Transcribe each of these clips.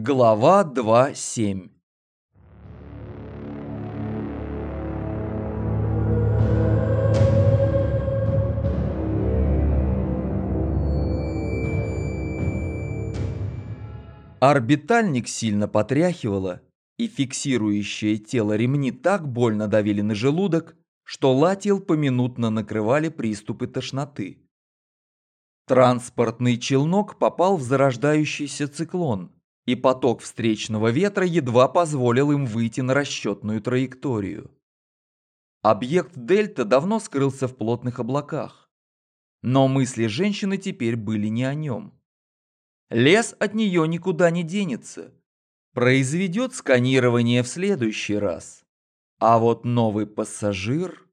Глава 2.7 Орбитальник сильно потряхивало, и фиксирующее тело ремни так больно давили на желудок, что Латил поминутно накрывали приступы тошноты. Транспортный челнок попал в зарождающийся циклон, и поток встречного ветра едва позволил им выйти на расчетную траекторию. Объект Дельта давно скрылся в плотных облаках, но мысли женщины теперь были не о нем. Лес от нее никуда не денется. Произведет сканирование в следующий раз. А вот новый пассажир...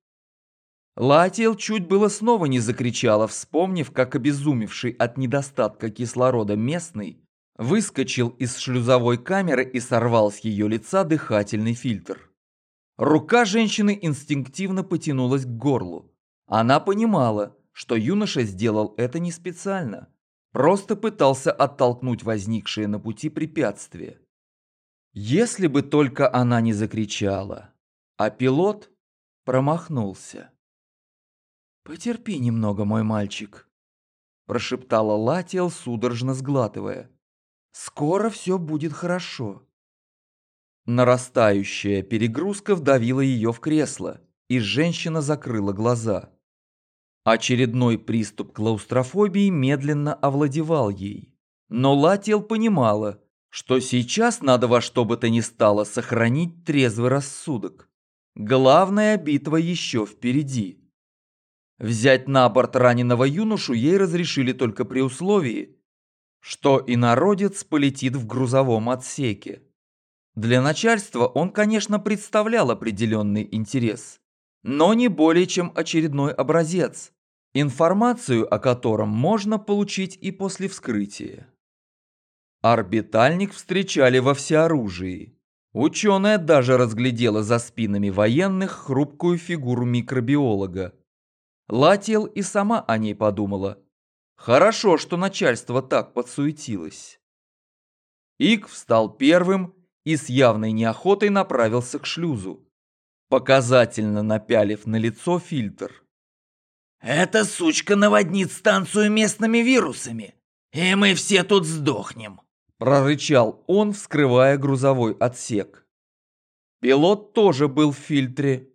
Латиэл чуть было снова не закричала, вспомнив, как обезумевший от недостатка кислорода местный выскочил из шлюзовой камеры и сорвал с ее лица дыхательный фильтр. Рука женщины инстинктивно потянулась к горлу. Она понимала, что юноша сделал это не специально. Просто пытался оттолкнуть возникшее на пути препятствие. Если бы только она не закричала, а пилот промахнулся. «Потерпи немного, мой мальчик», – прошептала Латиэл, судорожно сглатывая. «Скоро все будет хорошо». Нарастающая перегрузка вдавила ее в кресло, и женщина закрыла глаза. Очередной приступ клаустрофобии медленно овладевал ей. Но Латиэл понимала, что сейчас надо во что бы то ни стало сохранить трезвый рассудок. Главная битва еще впереди. Взять на борт раненого юношу ей разрешили только при условии, что инородец полетит в грузовом отсеке. Для начальства он, конечно, представлял определенный интерес, но не более чем очередной образец, информацию о котором можно получить и после вскрытия. Орбитальник встречали во всеоружии. Ученая даже разглядела за спинами военных хрупкую фигуру микробиолога. Лател и сама о ней подумала. Хорошо, что начальство так подсуетилось. Ик встал первым и с явной неохотой направился к шлюзу, показательно напялив на лицо фильтр. Эта сучка наводнит станцию местными вирусами, и мы все тут сдохнем. Прорычал он, вскрывая грузовой отсек. Пилот тоже был в фильтре.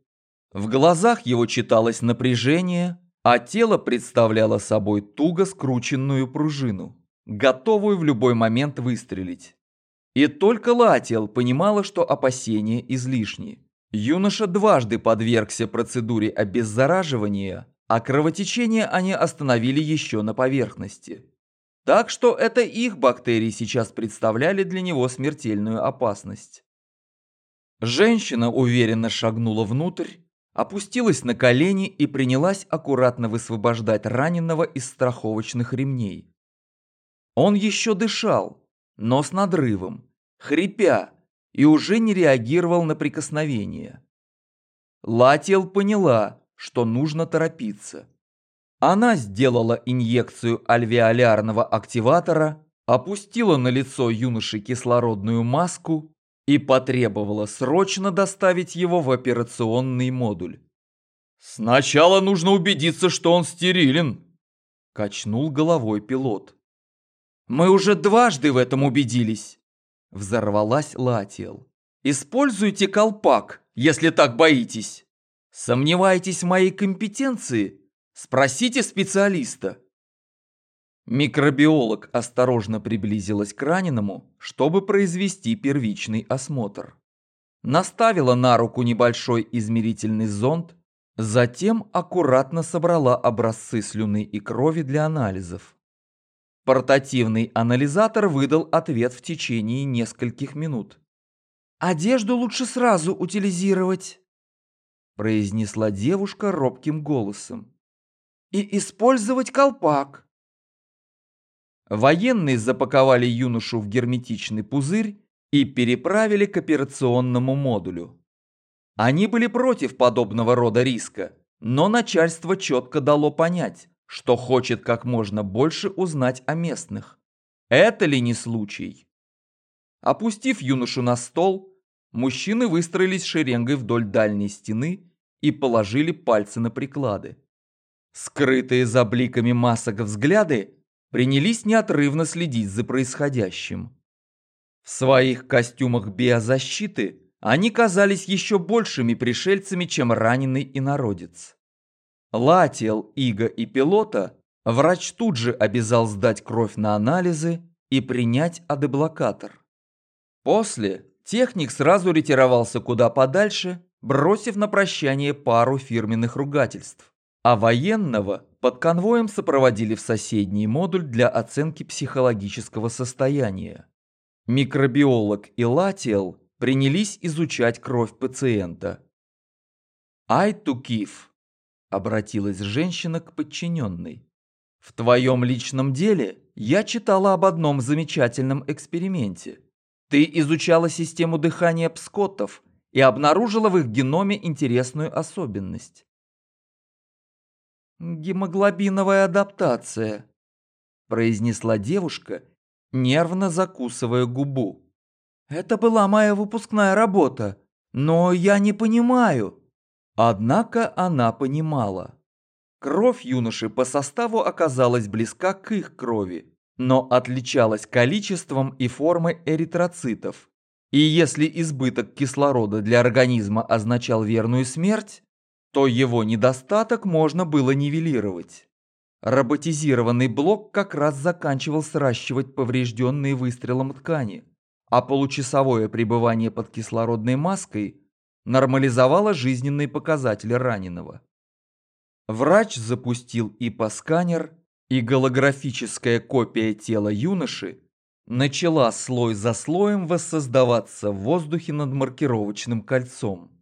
В глазах его читалось напряжение, а тело представляло собой туго скрученную пружину, готовую в любой момент выстрелить. И только Латиэл понимала, что опасения излишни. Юноша дважды подвергся процедуре обеззараживания, а кровотечение они остановили еще на поверхности. Так что это их бактерии сейчас представляли для него смертельную опасность. Женщина уверенно шагнула внутрь, опустилась на колени и принялась аккуратно высвобождать раненого из страховочных ремней. Он еще дышал, но с надрывом, хрипя, и уже не реагировал на прикосновение. Латиэл поняла, что нужно торопиться. Она сделала инъекцию альвеолярного активатора, опустила на лицо юноши кислородную маску и потребовала срочно доставить его в операционный модуль. «Сначала нужно убедиться, что он стерилен», – качнул головой пилот. «Мы уже дважды в этом убедились», – взорвалась Латиэл. «Используйте колпак, если так боитесь». Сомневаетесь в моей компетенции? Спросите специалиста. Микробиолог осторожно приблизилась к раненому, чтобы произвести первичный осмотр. Наставила на руку небольшой измерительный зонд, затем аккуратно собрала образцы слюны и крови для анализов. Портативный анализатор выдал ответ в течение нескольких минут. «Одежду лучше сразу утилизировать», произнесла девушка робким голосом. «И использовать колпак!» Военные запаковали юношу в герметичный пузырь и переправили к операционному модулю. Они были против подобного рода риска, но начальство четко дало понять, что хочет как можно больше узнать о местных. Это ли не случай? Опустив юношу на стол, мужчины выстроились шеренгой вдоль дальней стены и положили пальцы на приклады. Скрытые за бликами масок взгляды принялись неотрывно следить за происходящим. В своих костюмах биозащиты они казались еще большими пришельцами, чем раненый инородец. Латиел, Иго и Пилота врач тут же обязал сдать кровь на анализы и принять адеблокатор. После техник сразу ретировался куда подальше, бросив на прощание пару фирменных ругательств, а военного под конвоем сопроводили в соседний модуль для оценки психологического состояния. Микробиолог и Латиел принялись изучать кровь пациента. «Айтукив», – обратилась женщина к подчиненной. «В твоем личном деле я читала об одном замечательном эксперименте. Ты изучала систему дыхания пскоттов и обнаружила в их геноме интересную особенность. «Гемоглобиновая адаптация», – произнесла девушка, нервно закусывая губу. «Это была моя выпускная работа, но я не понимаю». Однако она понимала. Кровь юноши по составу оказалась близка к их крови, но отличалась количеством и формой эритроцитов. И если избыток кислорода для организма означал верную смерть, то его недостаток можно было нивелировать. Роботизированный блок как раз заканчивал сращивать поврежденные выстрелом ткани, а получасовое пребывание под кислородной маской нормализовало жизненные показатели раненого. Врач запустил ИПО-сканер, и голографическая копия тела юноши начала слой за слоем воссоздаваться в воздухе над маркировочным кольцом.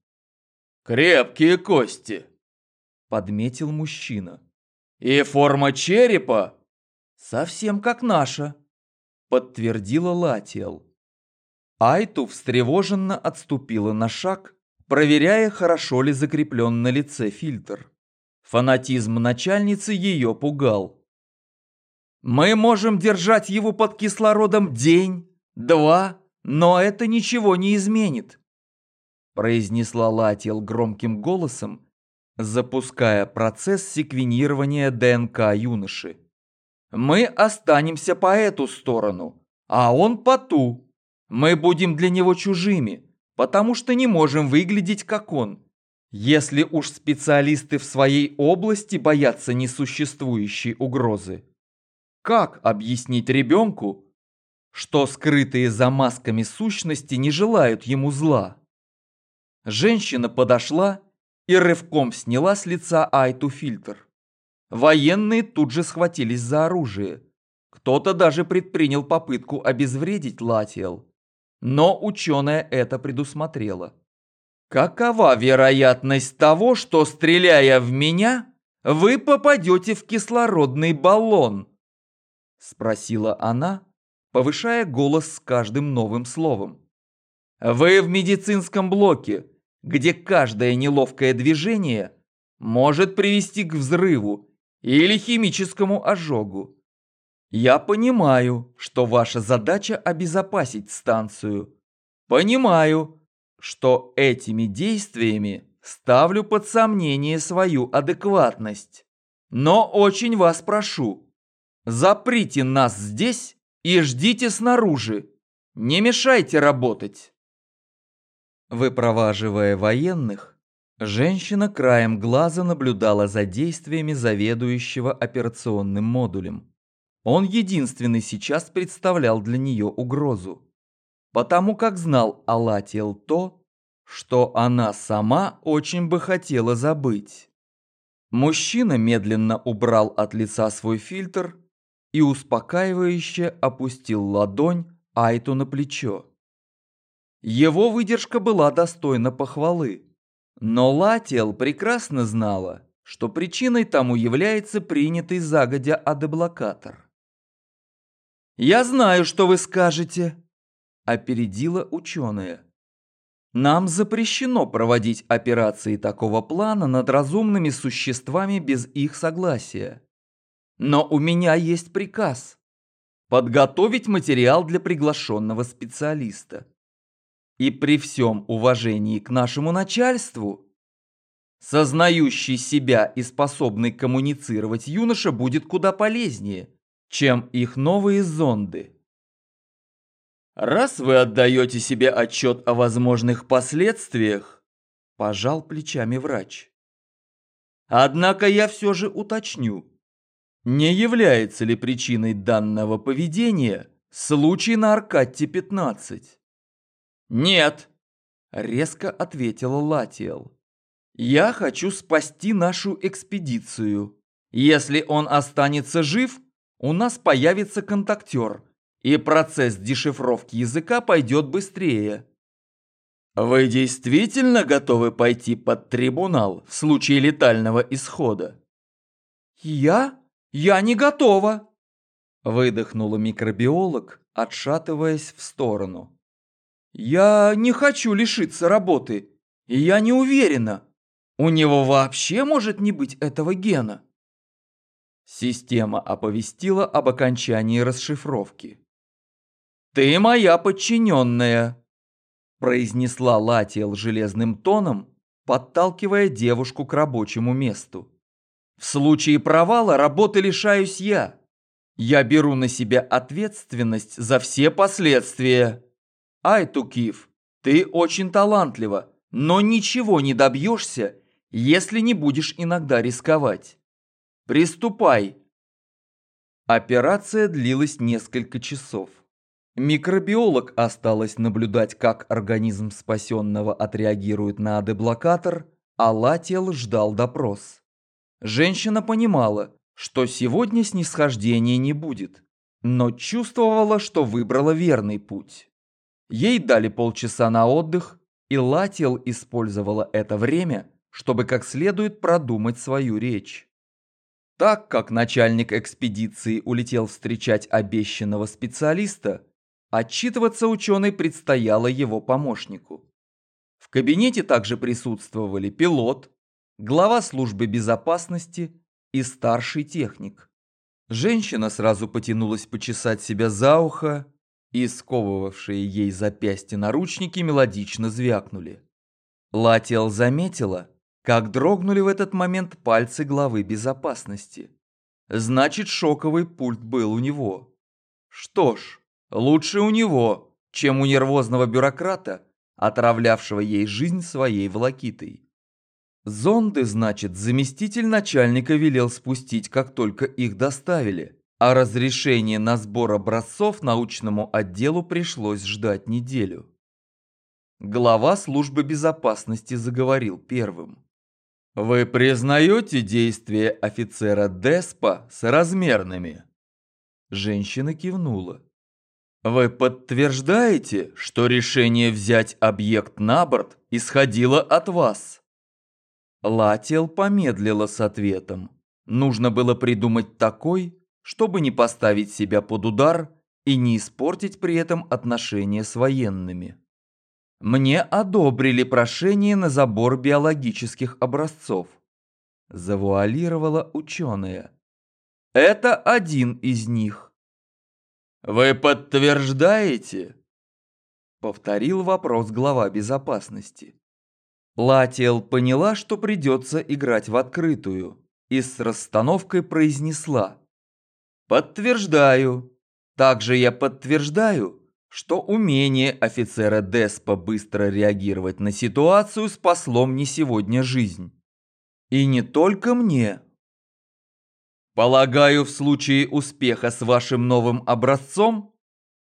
«Крепкие кости», – подметил мужчина. «И форма черепа?» «Совсем как наша», – подтвердила Латиэл. Айту встревоженно отступила на шаг, проверяя, хорошо ли закреплен на лице фильтр. Фанатизм начальницы ее пугал. «Мы можем держать его под кислородом день, два, но это ничего не изменит», произнесла Латиэл громким голосом, запуская процесс секвенирования ДНК юноши. «Мы останемся по эту сторону, а он по ту. Мы будем для него чужими, потому что не можем выглядеть как он. Если уж специалисты в своей области боятся несуществующей угрозы, как объяснить ребенку, что скрытые за масками сущности не желают ему зла? Женщина подошла и рывком сняла с лица Айту фильтр. Военные тут же схватились за оружие. Кто-то даже предпринял попытку обезвредить Латиэл. Но ученая это предусмотрела. Какова вероятность того, что, стреляя в меня, вы попадете в кислородный баллон? Спросила она, повышая голос с каждым новым словом. Вы в медицинском блоке, где каждое неловкое движение может привести к взрыву или химическому ожогу. Я понимаю, что ваша задача обезопасить станцию. Понимаю, что этими действиями ставлю под сомнение свою адекватность. Но очень вас прошу, заприте нас здесь и ждите снаружи. Не мешайте работать. Выпроваживая военных, женщина краем глаза наблюдала за действиями заведующего операционным модулем. Он единственный сейчас представлял для нее угрозу потому как знал Алатиэл то, что она сама очень бы хотела забыть. Мужчина медленно убрал от лица свой фильтр и успокаивающе опустил ладонь Айту на плечо. Его выдержка была достойна похвалы, но Латиэл прекрасно знала, что причиной тому является принятый загодя адеблокатор. «Я знаю, что вы скажете», опередила ученые. Нам запрещено проводить операции такого плана над разумными существами без их согласия. Но у меня есть приказ. подготовить материал для приглашенного специалиста. И при всем уважении к нашему начальству, сознающий себя и способный коммуницировать юноша будет куда полезнее, чем их новые зонды. Раз вы отдаете себе отчет о возможных последствиях, пожал плечами врач. Однако я все же уточню, не является ли причиной данного поведения случай на Аркадте-15? Нет, резко ответила Латиел. Я хочу спасти нашу экспедицию. Если он останется жив, у нас появится контактер, и процесс дешифровки языка пойдет быстрее. Вы действительно готовы пойти под трибунал в случае летального исхода? Я? Я не готова! Выдохнула микробиолог, отшатываясь в сторону. Я не хочу лишиться работы, и я не уверена, у него вообще может не быть этого гена. Система оповестила об окончании расшифровки. «Ты моя подчиненная», произнесла Латиэл железным тоном, подталкивая девушку к рабочему месту. В случае провала работы лишаюсь я. Я беру на себя ответственность за все последствия. Айтукив, ты очень талантлива, но ничего не добьешься, если не будешь иногда рисковать. Приступай. Операция длилась несколько часов. Микробиолог осталось наблюдать, как организм спасенного отреагирует на адеблокатор, а Латиел ждал допрос. Женщина понимала, что сегодня снисхождения не будет, но чувствовала, что выбрала верный путь. Ей дали полчаса на отдых, и Латиел использовала это время, чтобы как следует продумать свою речь. Так как начальник экспедиции улетел встречать обещанного специалиста, Отчитываться ученый предстояло его помощнику. В кабинете также присутствовали пилот, глава службы безопасности и старший техник. Женщина сразу потянулась почесать себя за ухо, и сковывавшие ей запястья наручники мелодично звякнули. Латиэл заметила, как дрогнули в этот момент пальцы главы безопасности. Значит, шоковый пульт был у него. Что ж, Лучше у него, чем у нервозного бюрократа, отравлявшего ей жизнь своей волокитой. Зонды, значит, заместитель начальника велел спустить, как только их доставили, а разрешение на сбор образцов научному отделу пришлось ждать неделю. Глава службы безопасности заговорил первым. «Вы признаете действия офицера Деспа соразмерными?» Женщина кивнула. Вы подтверждаете, что решение взять объект на борт исходило от вас? Лател помедлила с ответом. Нужно было придумать такой, чтобы не поставить себя под удар и не испортить при этом отношения с военными. Мне одобрили прошение на забор биологических образцов. Завуалировала ученая. Это один из них. «Вы подтверждаете?» Повторил вопрос глава безопасности. Латиэл поняла, что придется играть в открытую, и с расстановкой произнесла. «Подтверждаю. Также я подтверждаю, что умение офицера Деспа быстро реагировать на ситуацию спасло мне сегодня жизнь. И не только мне, Полагаю, в случае успеха с вашим новым образцом,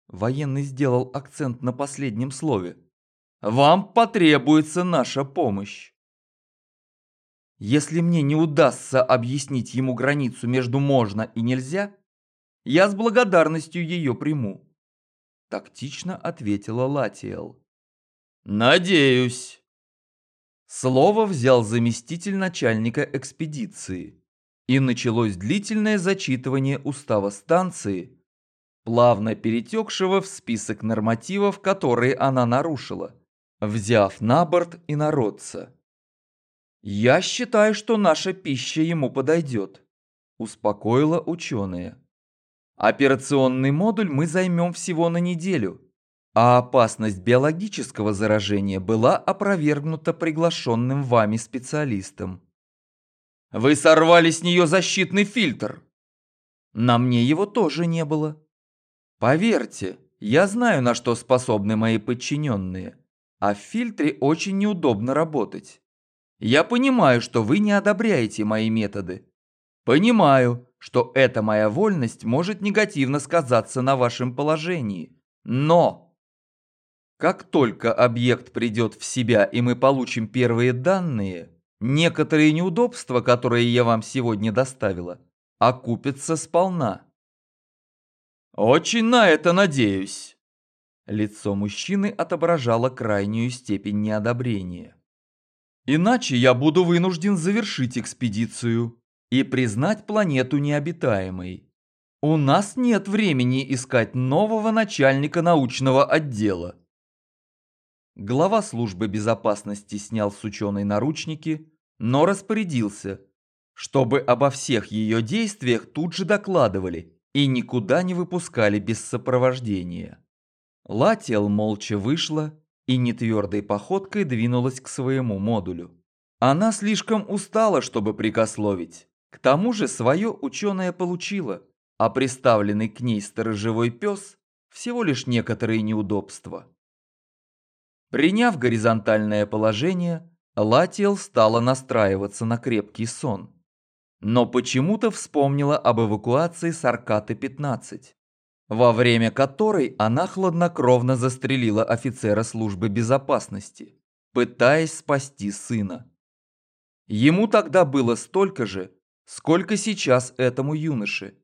военный сделал акцент на последнем слове, вам потребуется наша помощь. Если мне не удастся объяснить ему границу между можно и нельзя, я с благодарностью ее приму. Тактично ответила Латиэл. Надеюсь. Слово взял заместитель начальника экспедиции и началось длительное зачитывание устава станции, плавно перетекшего в список нормативов, которые она нарушила, взяв на борт и народца. «Я считаю, что наша пища ему подойдет», – успокоила ученая. Операционный модуль мы займем всего на неделю, а опасность биологического заражения была опровергнута приглашенным вами специалистом. Вы сорвали с нее защитный фильтр. На мне его тоже не было. Поверьте, я знаю, на что способны мои подчиненные, а в фильтре очень неудобно работать. Я понимаю, что вы не одобряете мои методы. Понимаю, что эта моя вольность может негативно сказаться на вашем положении. Но, как только объект придет в себя и мы получим первые данные, некоторые неудобства, которые я вам сегодня доставила, окупятся сполна. Очень на это надеюсь. Лицо мужчины отображало крайнюю степень неодобрения. Иначе я буду вынужден завершить экспедицию и признать планету необитаемой. У нас нет времени искать нового начальника научного отдела. Глава службы безопасности снял с ученой наручники, но распорядился, чтобы обо всех ее действиях тут же докладывали и никуда не выпускали без сопровождения. Латиэл молча вышла и нетвердой походкой двинулась к своему модулю. Она слишком устала, чтобы прикословить. К тому же свое ученое получила, а приставленный к ней сторожевой пес всего лишь некоторые неудобства. Приняв горизонтальное положение, Латиэл стала настраиваться на крепкий сон. Но почему-то вспомнила об эвакуации с Аркаты-15, во время которой она хладнокровно застрелила офицера службы безопасности, пытаясь спасти сына. Ему тогда было столько же, сколько сейчас этому юноше.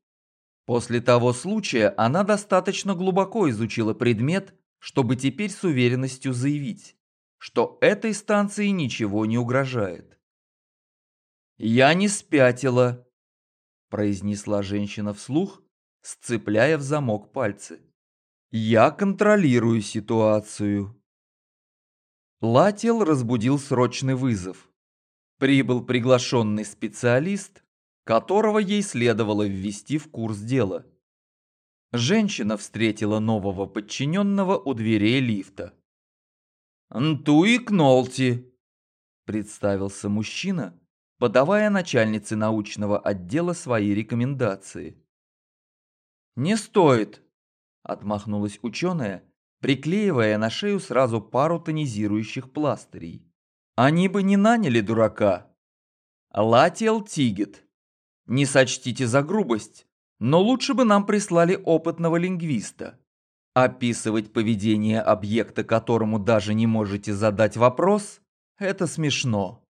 После того случая она достаточно глубоко изучила предмет, чтобы теперь с уверенностью заявить, что этой станции ничего не угрожает. «Я не спятила», – произнесла женщина вслух, сцепляя в замок пальцы. «Я контролирую ситуацию». Лател разбудил срочный вызов. Прибыл приглашенный специалист, которого ей следовало ввести в курс дела. Женщина встретила нового подчиненного у дверей лифта. «Нтуи Кнолти», – представился мужчина, подавая начальнице научного отдела свои рекомендации. «Не стоит», – отмахнулась ученая, приклеивая на шею сразу пару тонизирующих пластырей. «Они бы не наняли дурака». Латиэл Тигет. Не сочтите за грубость, но лучше бы нам прислали опытного лингвиста. Описывать поведение объекта, которому даже не можете задать вопрос, это смешно.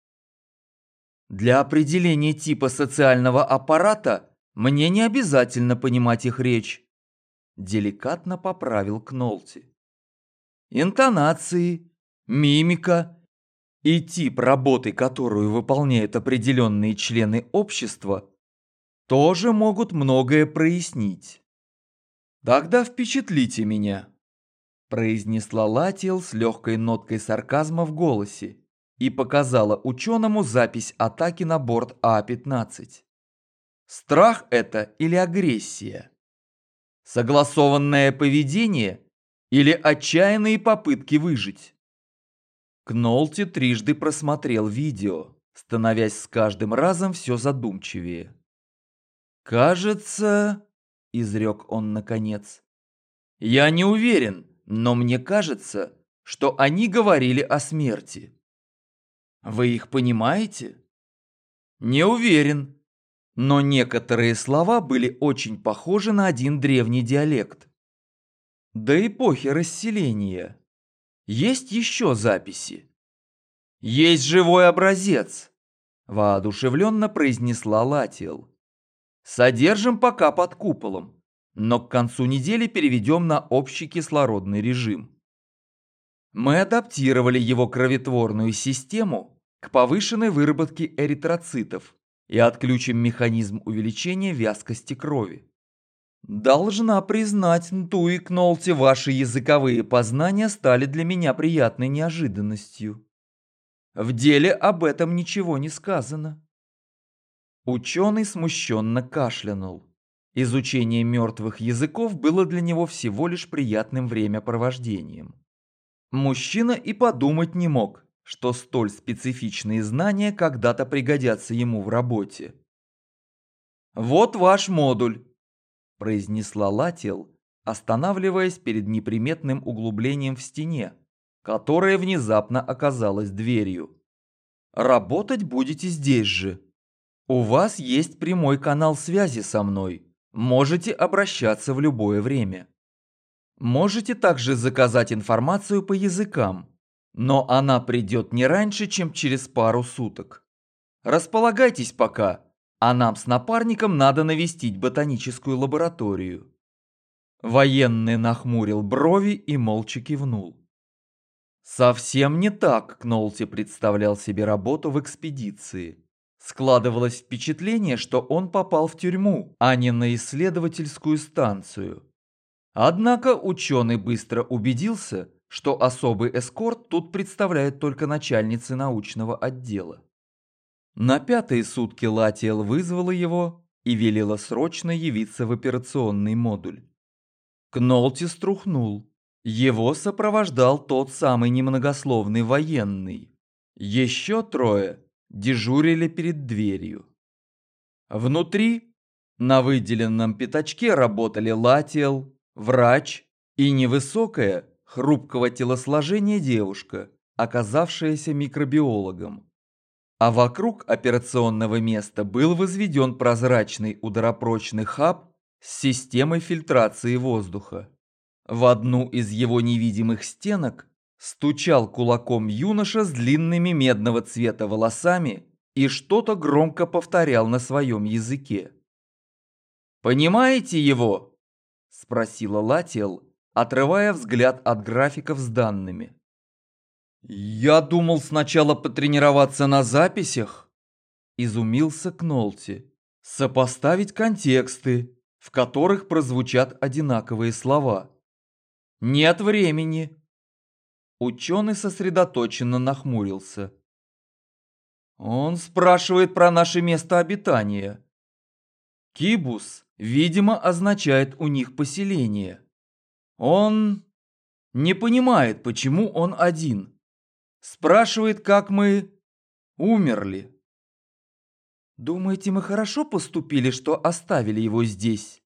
Для определения типа социального аппарата мне не обязательно понимать их речь. Деликатно поправил Кнолти. Интонации, мимика и тип работы, которую выполняют определенные члены общества, тоже могут многое прояснить. «Тогда впечатлите меня», – произнесла Латиэл с легкой ноткой сарказма в голосе и показала ученому запись атаки на борт А-15. Страх это или агрессия? Согласованное поведение или отчаянные попытки выжить? Кнолти трижды просмотрел видео, становясь с каждым разом все задумчивее. «Кажется...» – изрек он наконец. «Я не уверен, но мне кажется, что они говорили о смерти. Вы их понимаете?» «Не уверен, но некоторые слова были очень похожи на один древний диалект. До эпохи расселения. Есть еще записи. Есть живой образец, воодушевленно произнесла Латиэл. Содержим пока под куполом, но к концу недели переведем на общий кислородный режим. Мы адаптировали его кроветворную систему к повышенной выработке эритроцитов и отключим механизм увеличения вязкости крови. Должна признать, Нту и Кнолти, ваши языковые познания стали для меня приятной неожиданностью. В деле об этом ничего не сказано. Ученый смущенно кашлянул. Изучение мертвых языков было для него всего лишь приятным времяпровождением. Мужчина и подумать не мог, что столь специфичные знания когда-то пригодятся ему в работе. «Вот ваш модуль», – произнесла Латил, останавливаясь перед неприметным углублением в стене, которое внезапно оказалось дверью. «Работать будете здесь же. У вас есть прямой канал связи со мной. Можете обращаться в любое время. Можете также заказать информацию по языкам, но она придет не раньше, чем через пару суток. Располагайтесь пока, а нам с напарником надо навестить ботаническую лабораторию. Военный нахмурил брови и молча кивнул. Совсем не так Кнолти представлял себе работу в экспедиции. Складывалось впечатление, что он попал в тюрьму, а не на исследовательскую станцию. Однако ученый быстро убедился, что особый эскорт тут представляет только начальницы научного отдела. На пятые сутки Латиэл вызвала его и велела срочно явиться в операционный модуль. Кнолти струхнул. Его сопровождал тот самый немногословный военный. Еще трое дежурили перед дверью. Внутри, на выделенном пятачке, работали Латиэл, врач и невысокая, хрупкого телосложения девушка, оказавшаяся микробиологом. А вокруг операционного места был возведен прозрачный ударопрочный хаб с системой фильтрации воздуха. В одну из его невидимых стенок Стучал кулаком юноша с длинными медного цвета волосами и что-то громко повторял на своем языке. «Понимаете его?» – спросила Латиэл, отрывая взгляд от графиков с данными. «Я думал сначала потренироваться на записях», – изумился Кнолти. «Сопоставить контексты, в которых прозвучат одинаковые слова. Нет времени». Ученый сосредоточенно нахмурился. Он спрашивает про наше место обитания. Кибус, видимо, означает у них поселение. Он не понимает, почему он один. Спрашивает, как мы умерли. «Думаете, мы хорошо поступили, что оставили его здесь?»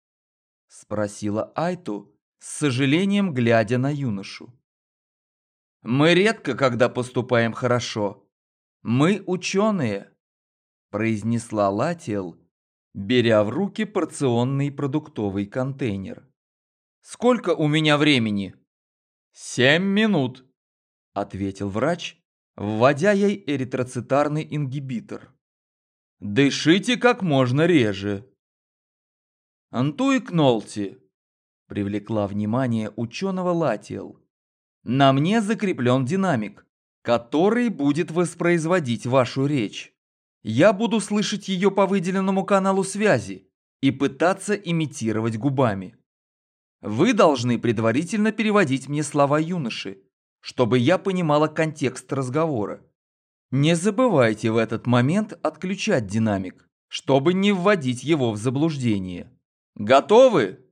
Спросила Айту, с сожалением глядя на юношу. Мы редко когда поступаем хорошо. Мы ученые, произнесла Латиэл, беря в руки порционный продуктовый контейнер. Сколько у меня времени? Семь минут, ответил врач, вводя ей эритроцитарный ингибитор. Дышите как можно реже. Антуи Кнолти привлекла внимание ученого Латиэл. На мне закреплен динамик, который будет воспроизводить вашу речь. Я буду слышать ее по выделенному каналу связи и пытаться имитировать губами. Вы должны предварительно переводить мне слова юноши, чтобы я понимала контекст разговора. Не забывайте в этот момент отключать динамик, чтобы не вводить его в заблуждение. Готовы?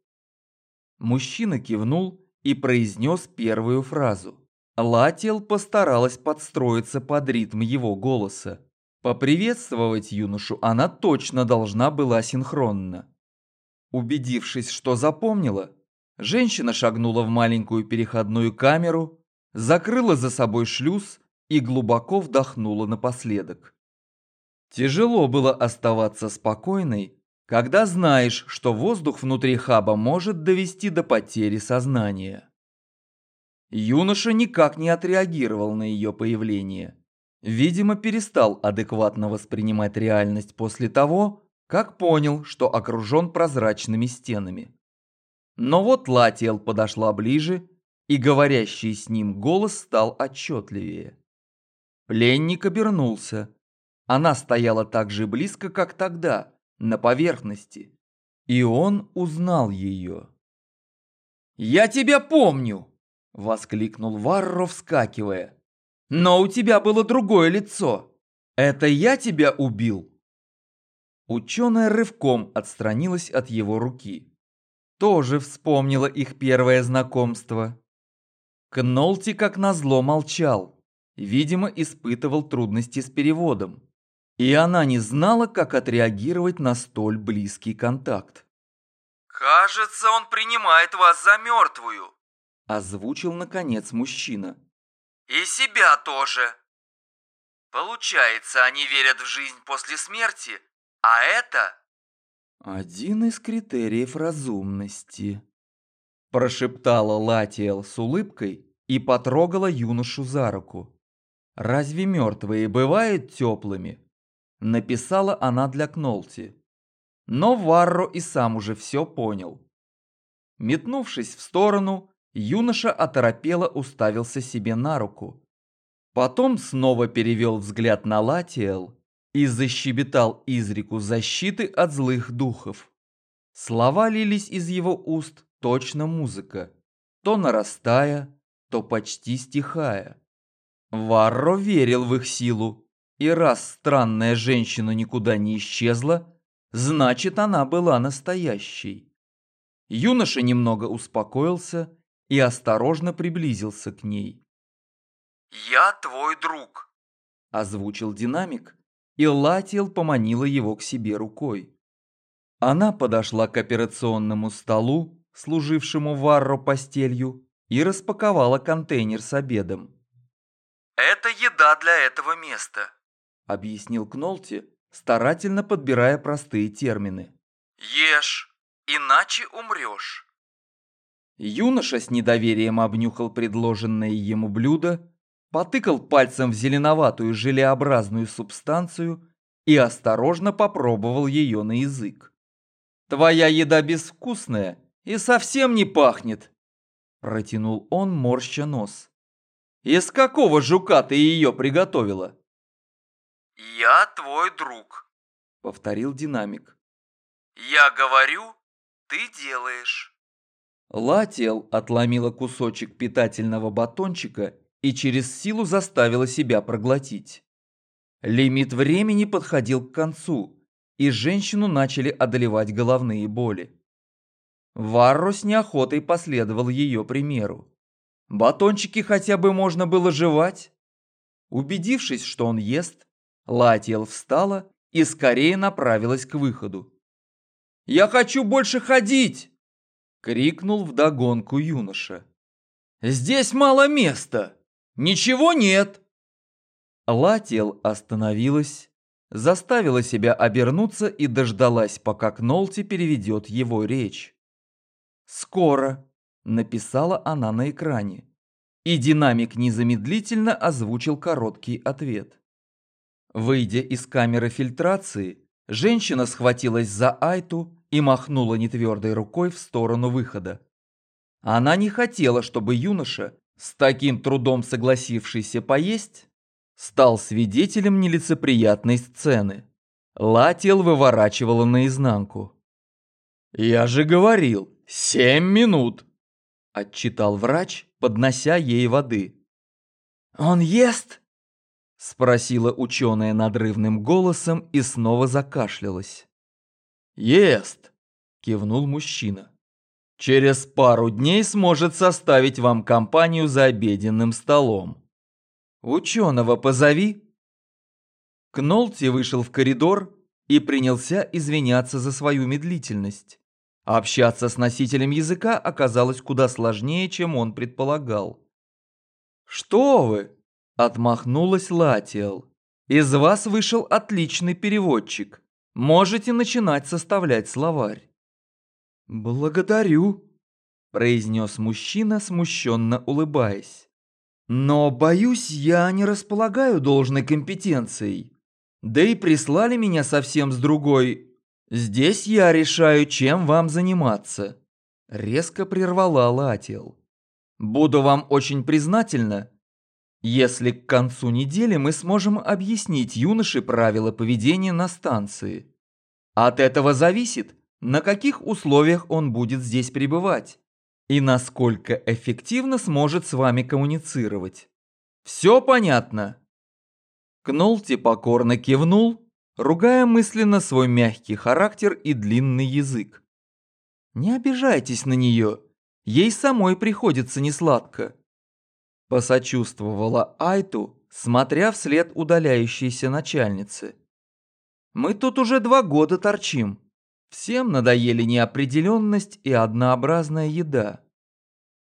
Мужчина кивнул и произнес первую фразу. Латил постаралась подстроиться под ритм его голоса. Поприветствовать юношу она точно должна была синхронно. Убедившись, что запомнила, женщина шагнула в маленькую переходную камеру, закрыла за собой шлюз и глубоко вдохнула напоследок. Тяжело было оставаться спокойной, когда знаешь, что воздух внутри хаба может довести до потери сознания. Юноша никак не отреагировал на ее появление. Видимо, перестал адекватно воспринимать реальность после того, как понял, что окружен прозрачными стенами. Но вот Латиэл подошла ближе, и говорящий с ним голос стал отчетливее. Пленник обернулся. Она стояла так же близко, как тогда, на поверхности. И он узнал ее. «Я тебя помню!» – воскликнул Варро, вскакивая. «Но у тебя было другое лицо. Это я тебя убил?» Ученая рывком отстранилась от его руки. Тоже вспомнила их первое знакомство. Кнолти, как назло, молчал. Видимо, испытывал трудности с переводом. И она не знала, как отреагировать на столь близкий контакт. «Кажется, он принимает вас за мертвую», – озвучил, наконец, мужчина. «И себя тоже. Получается, они верят в жизнь после смерти, а это...» «Один из критериев разумности», – прошептала Латиэл с улыбкой и потрогала юношу за руку. «Разве мертвые бывают теплыми?» Написала она для Кнолти. Но Варро и сам уже все понял. Метнувшись в сторону, юноша оторопело уставился себе на руку. Потом снова перевел взгляд на Латиэл и защебетал изрику защиты от злых духов. Слова лились из его уст точно музыка, то нарастая, то почти стихая. Варро верил в их силу, и раз странная женщина никуда не исчезла, значит она была настоящей. Юноша немного успокоился и осторожно приблизился к ней. «Я твой друг», – озвучил динамик, и Латиэл поманила его к себе рукой. Она подошла к операционному столу, служившему Варро постелью, и распаковала контейнер с обедом. «Это еда для этого места», – объяснил Кнолти, старательно подбирая простые термины. «Ешь, иначе умрешь». Юноша с недоверием обнюхал предложенное ему блюдо, потыкал пальцем в зеленоватую желеобразную субстанцию и осторожно попробовал ее на язык. «Твоя еда безвкусная и совсем не пахнет», – протянул он, морща нос. «Из какого жука ты ее приготовила?» «Я твой друг», — повторил динамик. «Я говорю, ты делаешь». Латиэл отломила кусочек питательного батончика и через силу заставила себя проглотить. Лимит времени подходил к концу, и женщину начали одолевать головные боли. Варро с неохотой последовал ее примеру. Батончики хотя бы можно было жевать. Убедившись, что он ест, Латиэл встала и скорее направилась к выходу. «Я хочу больше ходить!» — крикнул вдогонку юноша. «Здесь мало места! Ничего нет!» Латиэл остановилась, заставила себя обернуться и дождалась, пока Кнолти переведет его речь. «Скоро», — написала она на экране, и динамик незамедлительно озвучил короткий ответ. Выйдя из камеры фильтрации, женщина схватилась за Айту и махнула нетвердой рукой в сторону выхода. Она не хотела, чтобы юноша, с таким трудом согласившийся поесть, стал свидетелем нелицеприятной сцены. Латил выворачивала наизнанку. «Я же говорил, семь минут!» – отчитал врач, поднося ей воды. «Он ест?» Спросила ученая надрывным голосом и снова закашлялась. «Ест!» – кивнул мужчина. «Через пару дней сможет составить вам компанию за обеденным столом. Ученого позови!» Кнолти вышел в коридор и принялся извиняться за свою медлительность. Общаться с носителем языка оказалось куда сложнее, чем он предполагал. «Что вы!» Отмахнулась Латиэл. Из вас вышел отличный переводчик. Можете начинать составлять словарь. Благодарю, произнес мужчина, смущенно улыбаясь. Но, боюсь, я не располагаю должной компетенцией. Да и прислали меня совсем с другой. Здесь я решаю, чем вам заниматься. Резко прервала Латиэл. Буду вам очень признательна, если к концу недели мы сможем объяснить юноше правила поведения на станции. От этого зависит, на каких условиях он будет здесь пребывать и насколько эффективно сможет с вами коммуницировать. Все понятно?» Кнолти покорно кивнул ругая мысленно свой мягкий характер и длинный язык. «Не обижайтесь на нее, ей самой приходится несладко», – посочувствовала Айту, смотря вслед удаляющейся начальницы. «Мы тут уже два года торчим. Всем надоели неопределенность и однообразная еда.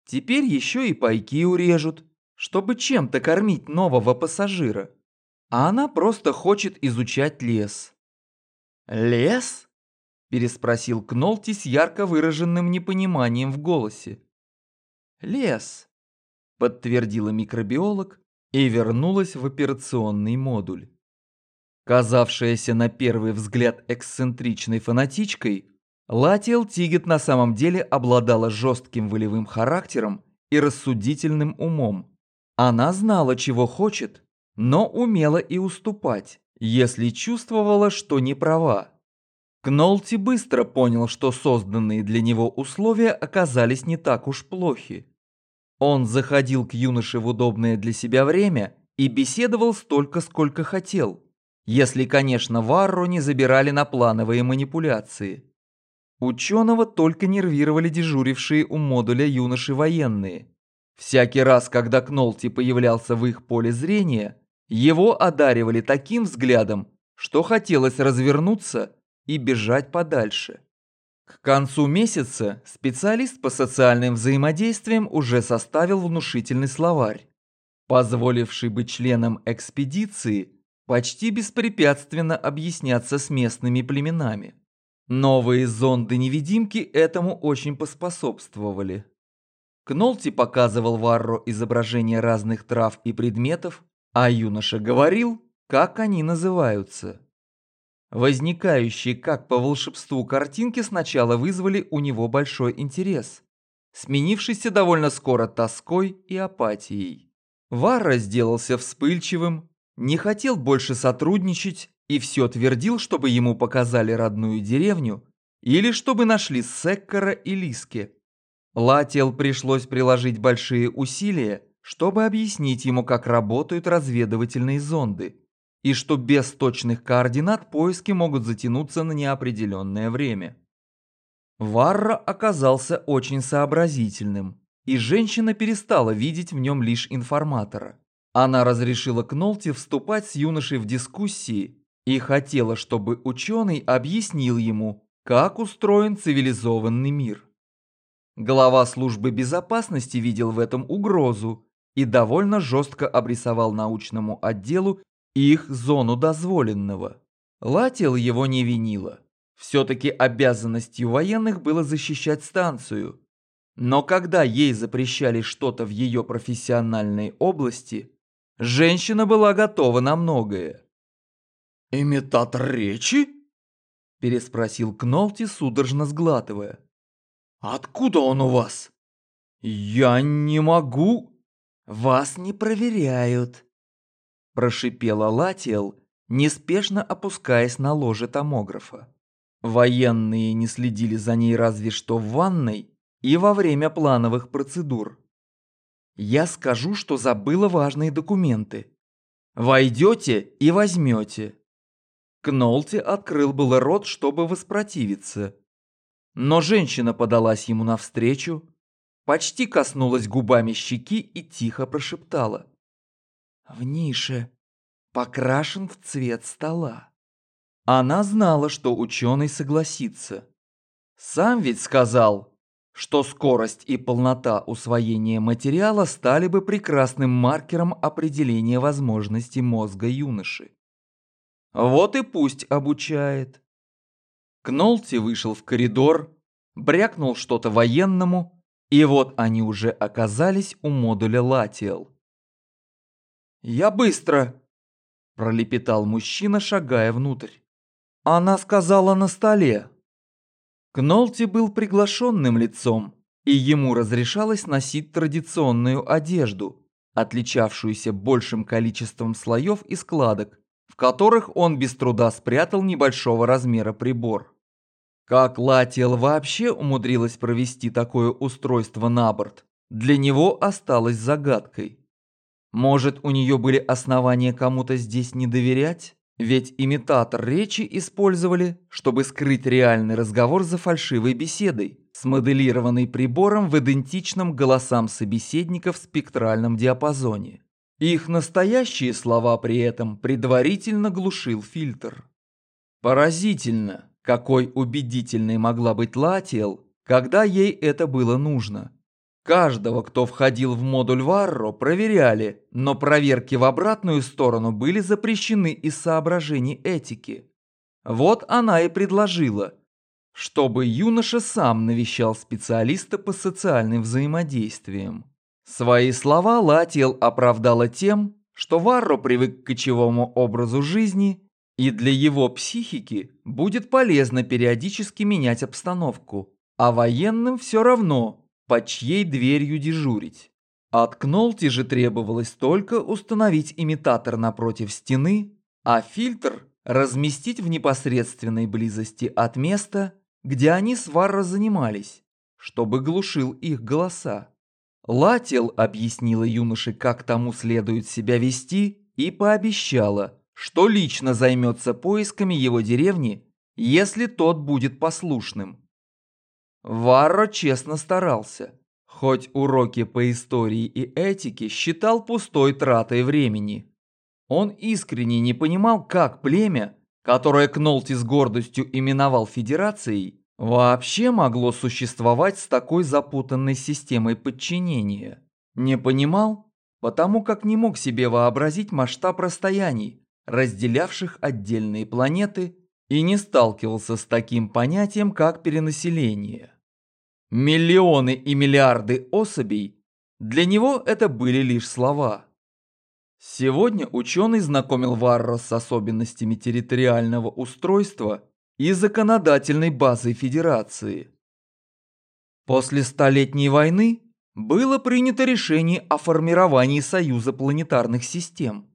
Теперь еще и пайки урежут, чтобы чем-то кормить нового пассажира. А она просто хочет изучать лес. «Лес?» – переспросил Кнолти с ярко выраженным непониманием в голосе. «Лес», – подтвердила микробиолог и вернулась в операционный модуль. Казавшаяся на первый взгляд эксцентричной фанатичкой, Латиэл Тигет на самом деле обладала жестким волевым характером и рассудительным умом. Она знала, чего хочет, но умела и уступать, если чувствовала, что не права. Кнолти быстро понял, что созданные для него условия оказались не так уж плохи. Он заходил к юноше в удобное для себя время и беседовал столько, сколько хотел, если, конечно, Варро не забирали на плановые манипуляции. Ученого только нервировали дежурившие у модуля юноши военные. Всякий раз, когда Кнолти появлялся в их поле зрения, его одаривали таким взглядом, что хотелось развернуться и бежать подальше. К концу месяца специалист по социальным взаимодействиям уже составил внушительный словарь, позволивший бы членам экспедиции почти беспрепятственно объясняться с местными племенами. Новые зонды-невидимки этому очень поспособствовали. Кнолти показывал Варро изображения разных трав и предметов, а юноша говорил, как они называются. Возникающие как по волшебству картинки сначала вызвали у него большой интерес, сменившийся довольно скоро тоской и апатией. Варра сделался вспыльчивым, не хотел больше сотрудничать и все твердил, чтобы ему показали родную деревню или чтобы нашли Секкара и Лиски. Лател пришлось приложить большие усилия, чтобы объяснить ему, как работают разведывательные зонды, и что без точных координат поиски могут затянуться на неопределенное время. Варра оказался очень сообразительным, и женщина перестала видеть в нем лишь информатора. Она разрешила Кнолти вступать с юношей в дискуссии и хотела, чтобы ученый объяснил ему, как устроен цивилизованный мир. Глава службы безопасности видел в этом угрозу и довольно жестко обрисовал научному отделу их зону дозволенного. Латил его не винила. Все-таки обязанностью военных было защищать станцию. Но когда ей запрещали что-то в ее профессиональной области, женщина была готова на многое. «Имитатор речи?» – переспросил Кнолти, судорожно сглатывая. «Откуда он у вас?» «Я не могу...» «Вас не проверяют», – прошипела Латиэл, неспешно опускаясь на ложе томографа. Военные не следили за ней разве что в ванной и во время плановых процедур. Я скажу, что забыла важные документы. Войдете и возьмете. Кнолти открыл было рот, чтобы воспротивиться. Но женщина подалась ему навстречу, почти коснулась губами щеки и тихо прошептала. «В нише покрашен в цвет стола». Она знала, что ученый согласится. Сам ведь сказал, что скорость и полнота усвоения материала стали бы прекрасным маркером определения возможностей мозга юноши. Вот и пусть обучает. Кнолти вышел в коридор, брякнул что-то военному, и вот они уже оказались у модуля Латиэл. «Я быстро!» – пролепетал мужчина, шагая внутрь. «Она сказала на столе». Кнолти был приглашенным лицом, и ему разрешалось носить традиционную одежду, отличавшуюся большим количеством слоев и складок, в которых он без труда спрятал небольшого размера прибор. Как Латиэл вообще умудрилась провести такое устройство на борт, для него осталось загадкой. Может, у нее были основания кому-то здесь не доверять? Ведь имитатор речи использовали, чтобы скрыть реальный разговор за фальшивой беседой, смоделированной прибором в идентичном голосам собеседников в спектральном диапазоне. Их настоящие слова при этом предварительно глушил фильтр. Поразительно, какой убедительной могла быть Латиэл, когда ей это было нужно. Каждого, кто входил в модуль Варро, проверяли, но проверки в обратную сторону были запрещены из соображений этики. Вот она и предложила, чтобы юноша сам навещал специалиста по социальным взаимодействиям. Свои слова Латиел оправдала тем, что Варро привык к кочевому образу жизни, и для его психики будет полезно периодически менять обстановку, а военным все равно – под чьей дверью дежурить. От Кнолти же требовалось только установить имитатор напротив стены, а фильтр разместить в непосредственной близости от места, где они с Варра занимались, чтобы глушил их голоса. Лател объяснила юноше, как тому следует себя вести, и пообещала, что лично займется поисками его деревни, если тот будет послушным. Варро честно старался, хоть уроки по истории и этике считал пустой тратой времени. Он искренне не понимал, как племя, которое Кнолти с гордостью именовал Федерацией, вообще могло существовать с такой запутанной системой подчинения. Не понимал, потому как не мог себе вообразить масштаб расстояний, разделявших отдельные планеты, и не сталкивался с таким понятием, как перенаселение. Миллионы и миллиарды особей, для него это были лишь слова. Сегодня ученый знакомил Варро с особенностями территориального устройства и законодательной базой Федерации. После Столетней войны было принято решение о формировании Союза планетарных систем.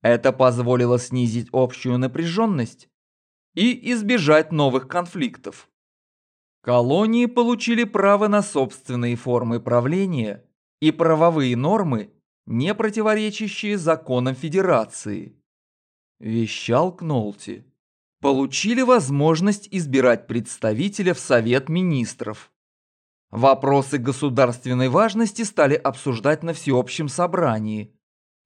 Это позволило снизить общую напряженность и избежать новых конфликтов. Колонии получили право на собственные формы правления и правовые нормы, не противоречащие законам Федерации. Вещал Кнолти. Получили возможность избирать представителя в Совет Министров. Вопросы государственной важности стали обсуждать на всеобщем собрании,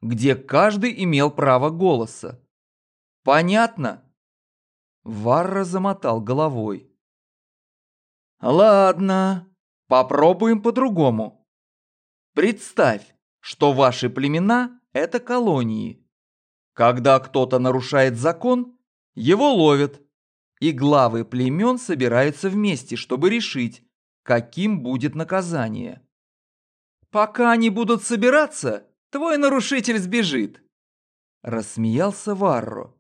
где каждый имел право голоса. Понятно? Варра замотал головой. Ладно, попробуем по-другому. Представь, что ваши племена – это колонии. Когда кто-то нарушает закон, его ловят, и главы племен собираются вместе, чтобы решить, каким будет наказание. Пока они будут собираться, твой нарушитель сбежит. Рассмеялся Варро,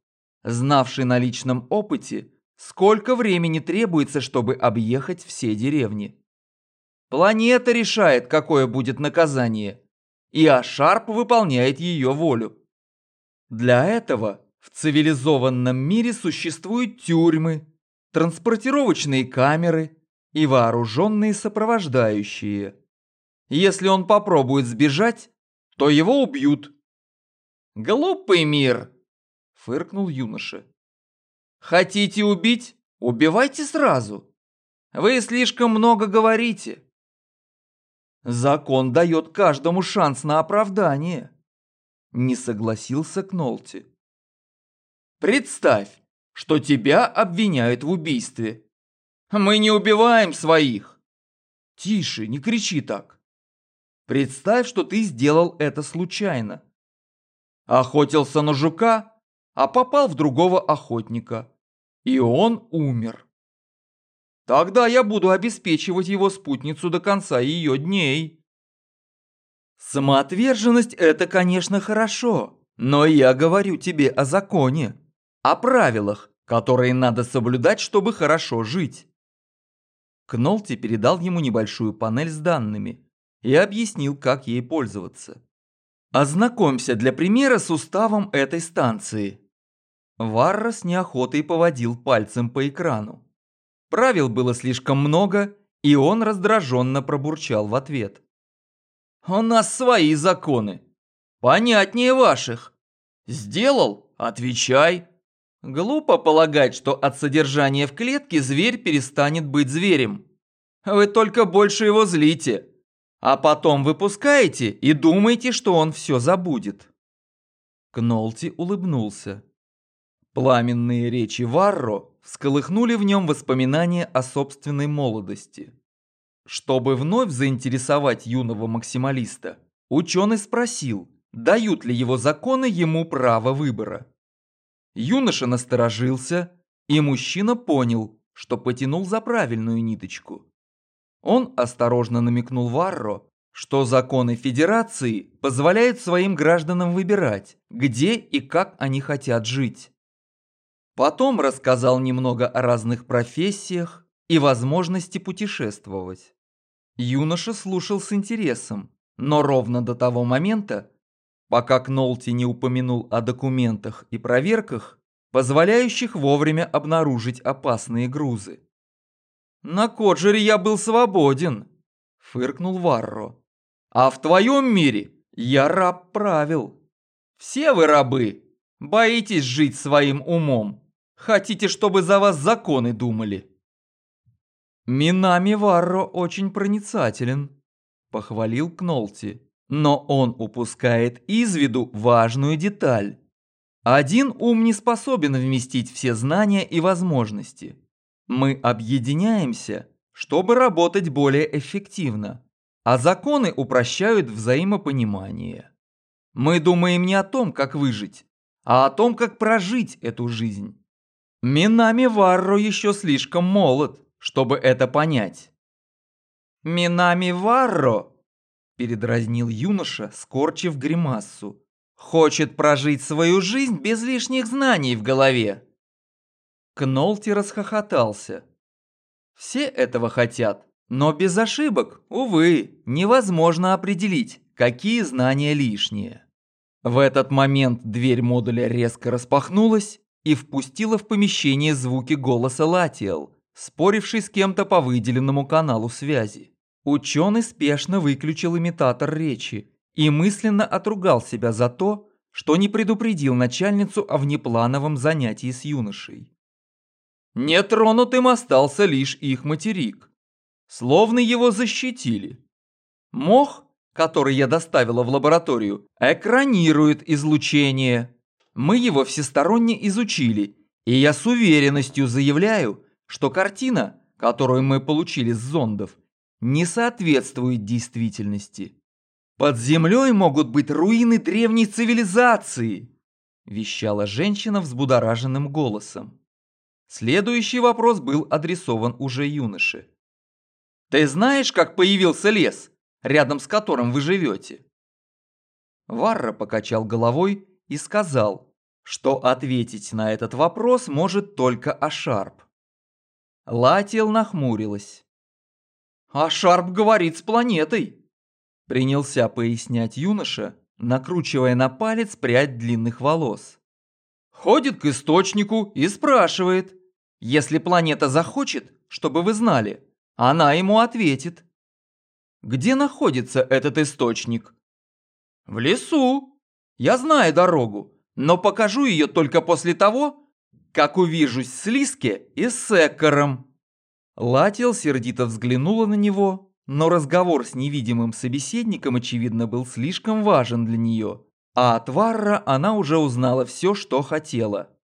знавший на личном опыте, Сколько времени требуется, чтобы объехать все деревни? Планета решает, какое будет наказание, и Ашарп выполняет ее волю. Для этого в цивилизованном мире существуют тюрьмы, транспортировочные камеры и вооруженные сопровождающие. Если он попробует сбежать, то его убьют. «Глупый мир!» – фыркнул юноша. Хотите убить? Убивайте сразу. Вы слишком много говорите. Закон дает каждому шанс на оправдание. Не согласился Кнолти. Представь, что тебя обвиняют в убийстве. Мы не убиваем своих. Тише, не кричи так. Представь, что ты сделал это случайно. Охотился на жука, а попал в другого охотника и он умер. Тогда я буду обеспечивать его спутницу до конца ее дней. Самоотверженность – это, конечно, хорошо, но я говорю тебе о законе, о правилах, которые надо соблюдать, чтобы хорошо жить. Кнолти передал ему небольшую панель с данными и объяснил, как ей пользоваться. Ознакомься для примера с уставом этой станции. Варра с неохотой поводил пальцем по экрану. Правил было слишком много, и он раздраженно пробурчал в ответ. «У нас свои законы. Понятнее ваших. Сделал, Отвечай. Глупо полагать, что от содержания в клетке зверь перестанет быть зверем. Вы только больше его злите. А потом выпускаете и думаете, что он все забудет. Кнолти улыбнулся. Пламенные речи Варро всколыхнули в нем воспоминания о собственной молодости. Чтобы вновь заинтересовать юного максималиста, ученый спросил, дают ли его законы ему право выбора. Юноша насторожился, и мужчина понял, что потянул за правильную ниточку. Он осторожно намекнул Варро, что законы Федерации позволяют своим гражданам выбирать, где и как они хотят жить. Потом рассказал немного о разных профессиях и возможности путешествовать. Юноша слушал с интересом, но ровно до того момента, пока Кнолти не упомянул о документах и проверках, позволяющих вовремя обнаружить опасные грузы. «На Коджере я был свободен», — фыркнул Варро. «А в твоем мире я раб правил. Все вы рабы, боитесь жить своим умом, хотите, чтобы за вас законы думали». «Минами Варро очень проницателен», — похвалил Кнолти. Но он упускает из виду важную деталь. Один ум не способен вместить все знания и возможности. Мы объединяемся, чтобы работать более эффективно, а законы упрощают взаимопонимание. Мы думаем не о том, как выжить, а о том, как прожить эту жизнь. Минами Варро еще слишком молод, чтобы это понять. Минами Варро передразнил юноша, скорчив гримассу. «Хочет прожить свою жизнь без лишних знаний в голове!» Кнолти расхохотался. «Все этого хотят, но без ошибок, увы, невозможно определить, какие знания лишние». В этот момент дверь модуля резко распахнулась и впустила в помещение звуки голоса Латиэл, споривший с кем-то по выделенному каналу связи. Ученый спешно выключил имитатор речи и мысленно отругал себя за то, что не предупредил начальницу о внеплановом занятии с юношей. Нетронутым остался лишь их материк. Словно его защитили. Мох, который я доставила в лабораторию, экранирует излучение. Мы его всесторонне изучили, и я с уверенностью заявляю, что картина, которую мы получили с зондов, не соответствует действительности. Под землей могут быть руины древней цивилизации, вещала женщина взбудораженным голосом. Следующий вопрос был адресован уже юноше. Ты знаешь, как появился лес, рядом с которым вы живете? Варра покачал головой и сказал, что ответить на этот вопрос может только Ашарп. Латил нахмурилась. А Шарп говорит с планетой. Принялся пояснять юноша, накручивая на палец прядь длинных волос. Ходит к источнику и спрашивает. Если планета захочет, чтобы вы знали, она ему ответит. Где находится этот источник? В лесу. Я знаю дорогу, но покажу ее только после того, как увижусь с Лиске и с Эккором. Латил сердито взглянула на него, но разговор с невидимым собеседником, очевидно, был слишком важен для нее, а от Варра она уже узнала все, что хотела.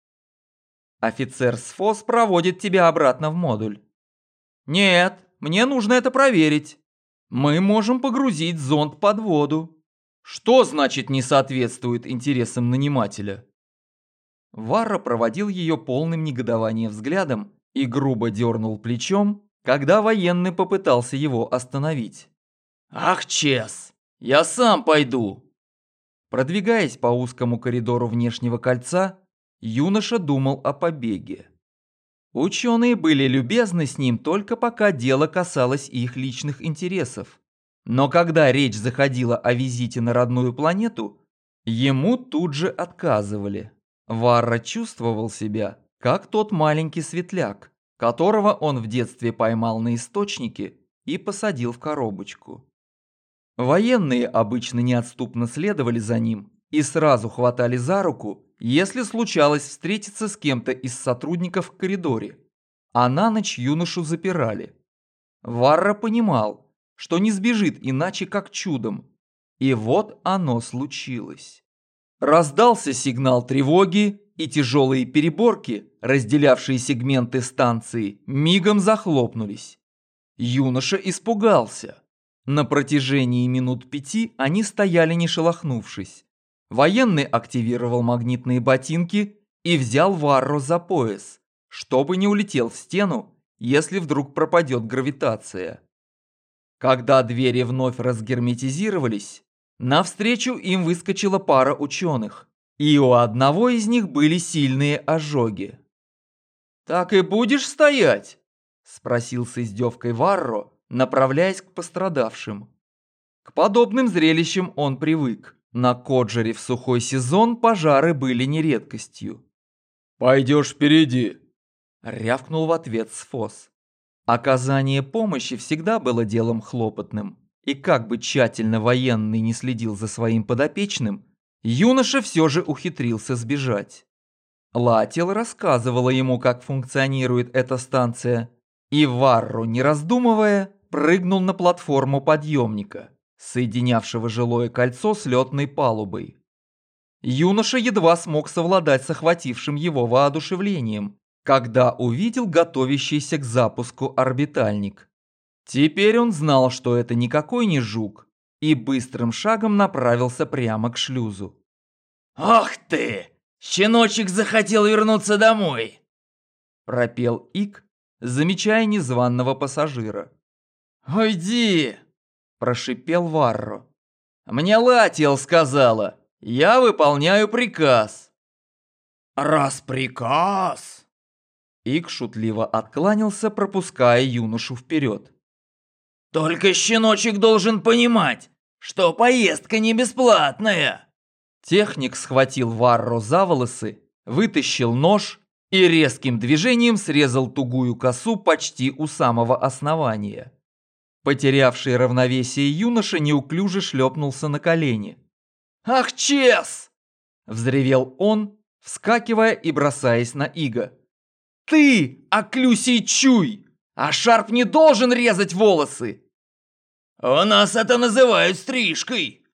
«Офицер Сфос проводит тебя обратно в модуль». «Нет, мне нужно это проверить. Мы можем погрузить зонд под воду». «Что значит не соответствует интересам нанимателя?» Варра проводил ее полным негодования взглядом, и грубо дернул плечом, когда военный попытался его остановить. «Ах, Чес, я сам пойду!» Продвигаясь по узкому коридору внешнего кольца, юноша думал о побеге. Ученые были любезны с ним только пока дело касалось их личных интересов. Но когда речь заходила о визите на родную планету, ему тут же отказывали. Варра чувствовал себя как тот маленький светляк, которого он в детстве поймал на источнике и посадил в коробочку. Военные обычно неотступно следовали за ним и сразу хватали за руку, если случалось встретиться с кем-то из сотрудников в коридоре, а на ночь юношу запирали. Варра понимал, что не сбежит иначе как чудом, и вот оно случилось. Раздался сигнал тревоги, и тяжелые переборки, разделявшие сегменты станции, мигом захлопнулись. Юноша испугался. На протяжении минут пяти они стояли не шелохнувшись. Военный активировал магнитные ботинки и взял Варро за пояс, чтобы не улетел в стену, если вдруг пропадет гравитация. Когда двери вновь разгерметизировались, навстречу им выскочила пара ученых, и у одного из них были сильные ожоги. «Так и будешь стоять?» – спросил с издевкой Варро, направляясь к пострадавшим. К подобным зрелищам он привык. На Коджере в сухой сезон пожары были не редкостью. «Пойдешь впереди», – рявкнул в ответ Сфос. Оказание помощи всегда было делом хлопотным, и как бы тщательно военный не следил за своим подопечным, юноша все же ухитрился сбежать. Латил рассказывала ему, как функционирует эта станция, и Варру, не раздумывая, прыгнул на платформу подъемника, соединявшего жилое кольцо с летной палубой. Юноша едва смог совладать с охватившим его воодушевлением, когда увидел готовящийся к запуску орбитальник. Теперь он знал, что это никакой не жук, и быстрым шагом направился прямо к шлюзу. «Ах ты! Щеночек захотел вернуться домой!» Пропел Ик, замечая незваного пассажира. «Уйди!» – прошипел Варро. «Мне Латиэл сказала, я выполняю приказ». «Раз приказ!» Ик шутливо откланялся, пропуская юношу вперед. «Только щеночек должен понимать, что поездка не бесплатная!» Техник схватил Варро за волосы, вытащил нож и резким движением срезал тугую косу почти у самого основания. Потерявший равновесие юноша неуклюже шлепнулся на колени. «Ах, Чес!» – взревел он, вскакивая и бросаясь на Иго. «Ты, Оклюсий Чуй! А Шарп не должен резать волосы!» «У нас это называют стрижкой!»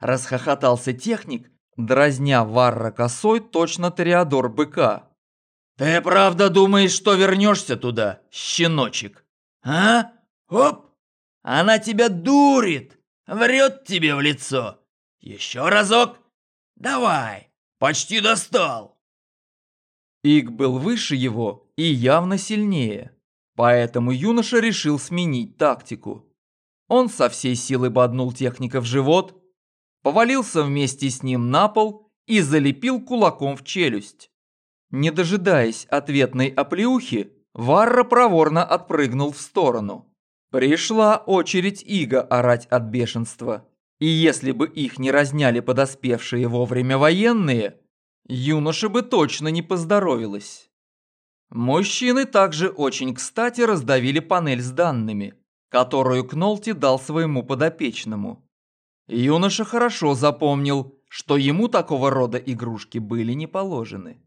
Расхохотался техник, дразня Варра косой точно Тореадор быка. «Ты правда думаешь, что вернешься туда, щеночек? А? Оп! Она тебя дурит, врет тебе в лицо. Еще разок. Давай, почти достал. Иг был выше его и явно сильнее, поэтому юноша решил сменить тактику. Он со всей силы боднул техника в живот, повалился вместе с ним на пол и залепил кулаком в челюсть. Не дожидаясь ответной оплеухи, Варра проворно отпрыгнул в сторону. Пришла очередь Ига орать от бешенства. И если бы их не разняли подоспевшие вовремя военные, юноше бы точно не поздоровилось. Мужчины также очень кстати раздавили панель с данными, которую Кнолти дал своему подопечному. Юноша хорошо запомнил, что ему такого рода игрушки были не положены.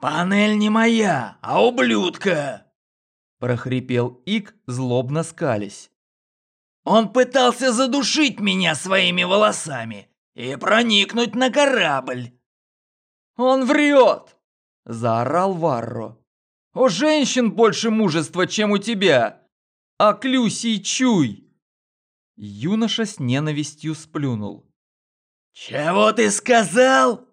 «Панель не моя, а ублюдка!» прохрипел Ик, злобно скались. Он пытался задушить меня своими волосами и проникнуть на корабль. Он врет, заорал Варро. У женщин больше мужества, чем у тебя. А Клюсий чуй. Юноша с ненавистью сплюнул. «Чего ты сказал?»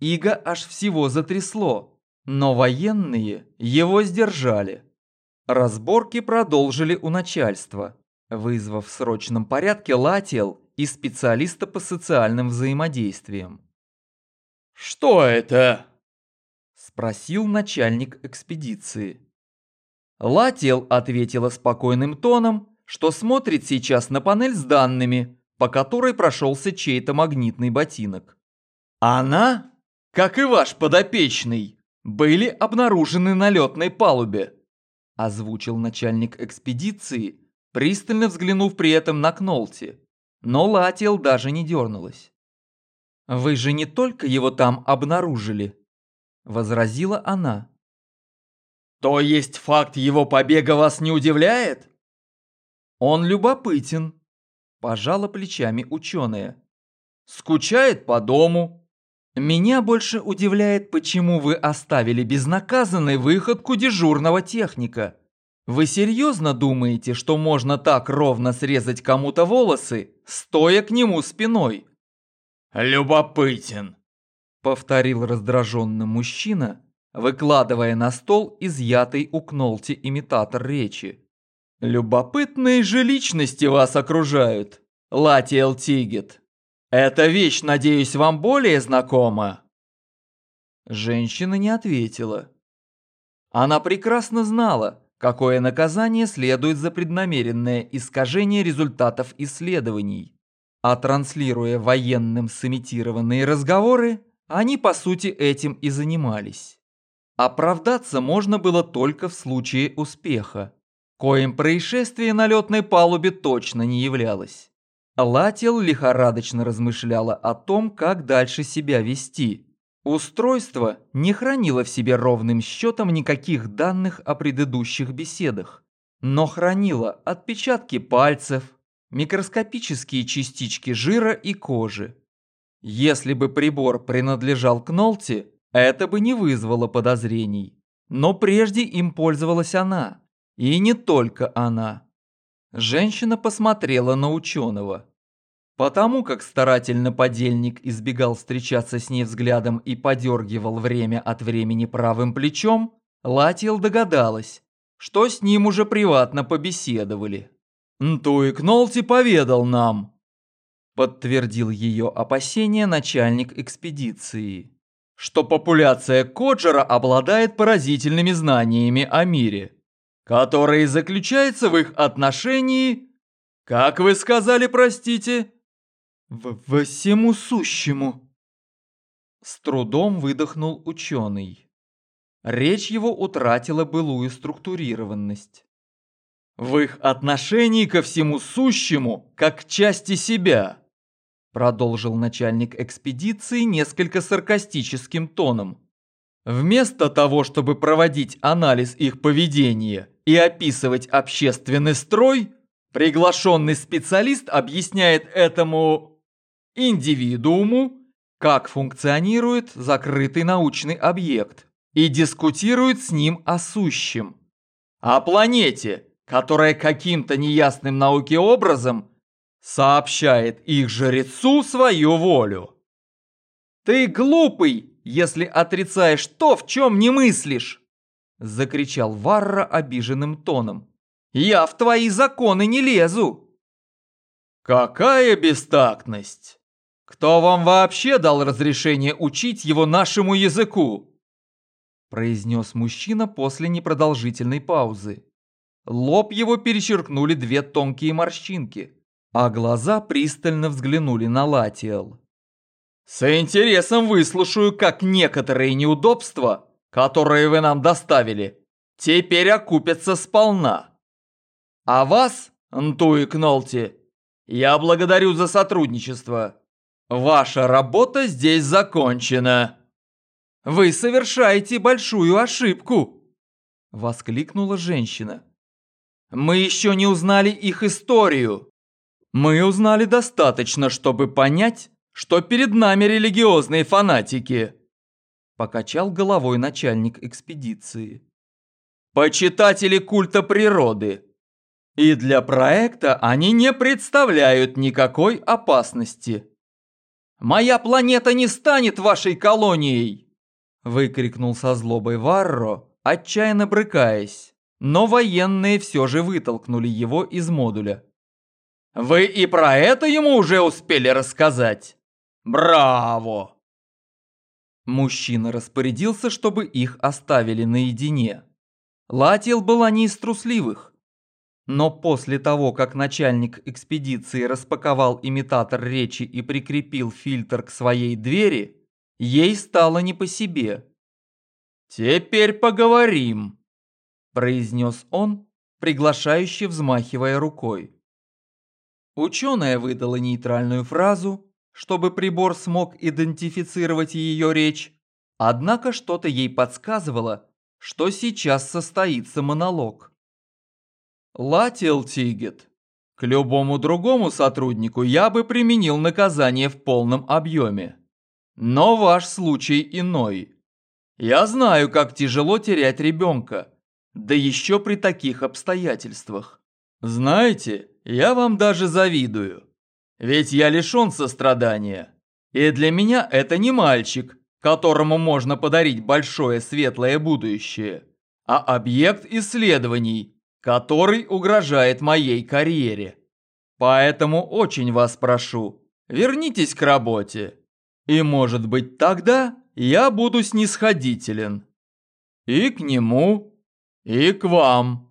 Иго аж всего затрясло, но военные его сдержали. Разборки продолжили у начальства, вызвав в срочном порядке Латиэл и специалиста по социальным взаимодействиям. «Что это?» – спросил начальник экспедиции. Латиэл ответила спокойным тоном, что смотрит сейчас на панель с данными, по которой прошелся чей-то магнитный ботинок. Она, как и ваш подопечный, были обнаружены на летной палубе озвучил начальник экспедиции, пристально взглянув при этом на Кнолти. Но Латиэл даже не дернулась. «Вы же не только его там обнаружили», – возразила она. «То есть факт его побега вас не удивляет?» «Он любопытен», – пожала плечами ученая. «Скучает по дому». «Меня больше удивляет, почему вы оставили безнаказанной выходку дежурного техника. Вы серьезно думаете, что можно так ровно срезать кому-то волосы, стоя к нему спиной?» «Любопытен», — повторил раздраженный мужчина, выкладывая на стол изъятый у Кнолти имитатор речи. «Любопытные же личности вас окружают, Латиэл Тигет. Эта вещь, надеюсь, вам более знакома?» Женщина не ответила. Она прекрасно знала, какое наказание следует за преднамеренное искажение результатов исследований. А транслируя военным сымитированные разговоры, они по сути этим и занимались. Оправдаться можно было только в случае успеха, коим происшествие на летной палубе точно не являлось. Латил лихорадочно размышляла о том, как дальше себя вести. Устройство не хранило в себе ровным счетом никаких данных о предыдущих беседах, но хранило отпечатки пальцев, микроскопические частички жира и кожи. Если бы прибор принадлежал к Нолте, это бы не вызвало подозрений. Но прежде им пользовалась она. И не только она. Женщина посмотрела на ученого. Потому как старательно подельник избегал встречаться с ней взглядом и подергивал время от времени правым плечом, Латил догадалась, что с ним уже приватно побеседовали. «Нтуик Нолти поведал нам», – подтвердил ее опасения начальник экспедиции, «что популяция Коджера обладает поразительными знаниями о мире, которые заключаются в их отношении, как вы сказали, простите, в всему сущему». С трудом выдохнул ученый. Речь его утратила былую структурированность в их отношении ко всему сущему, как к части себя», продолжил начальник экспедиции несколько саркастическим тоном. Вместо того, чтобы проводить анализ их поведения и описывать общественный строй, приглашенный специалист объясняет этому индивидууму, как функционирует закрытый научный объект и дискутирует с ним о сущем. О планете, которая каким-то неясным науке образом сообщает их жрецу свою волю. «Ты глупый, если отрицаешь то, в чем не мыслишь!» Закричал Варра обиженным тоном. «Я в твои законы не лезу!» «Какая бестактность! Кто вам вообще дал разрешение учить его нашему языку?» произнес мужчина после непродолжительной паузы. Лоб его перечеркнули две тонкие морщинки, а глаза пристально взглянули на Латиэл. «С интересом выслушаю, как некоторые неудобства, которые вы нам доставили, теперь окупятся сполна. А вас, Нту и Кнолти, я благодарю за сотрудничество. Ваша работа здесь закончена». «Вы совершаете большую ошибку!» – воскликнула женщина. Мы еще не узнали их историю. Мы узнали достаточно, чтобы понять, что перед нами религиозные фанатики. Покачал головой начальник экспедиции. Почитатели культа природы. И для проекта они не представляют никакой опасности. «Моя планета не станет вашей колонией!» Выкрикнул со злобой Варро, отчаянно брыкаясь но военные все же вытолкнули его из модуля. «Вы и про это ему уже успели рассказать? Браво!» Мужчина распорядился, чтобы их оставили наедине. Латил была не из трусливых. Но после того, как начальник экспедиции распаковал имитатор речи и прикрепил фильтр к своей двери, ей стало не по себе. «Теперь поговорим», произнес он, приглашающе взмахивая рукой. Ученая выдала нейтральную фразу, чтобы прибор смог идентифицировать ее речь, однако что-то ей подсказывало, что сейчас состоится монолог. Латил Тигет. К любому другому сотруднику я бы применил наказание в полном объеме. Но ваш случай иной. Я знаю, как тяжело терять ребенка, да еще при таких обстоятельствах. Знаете, я вам даже завидую. Ведь я лишен сострадания. И для меня это не мальчик, которому можно подарить большое светлое будущее, а объект исследований, который угрожает моей карьере. Поэтому очень вас прошу, вернитесь к работе. И может быть тогда я буду снисходителен. И к нему, и к вам.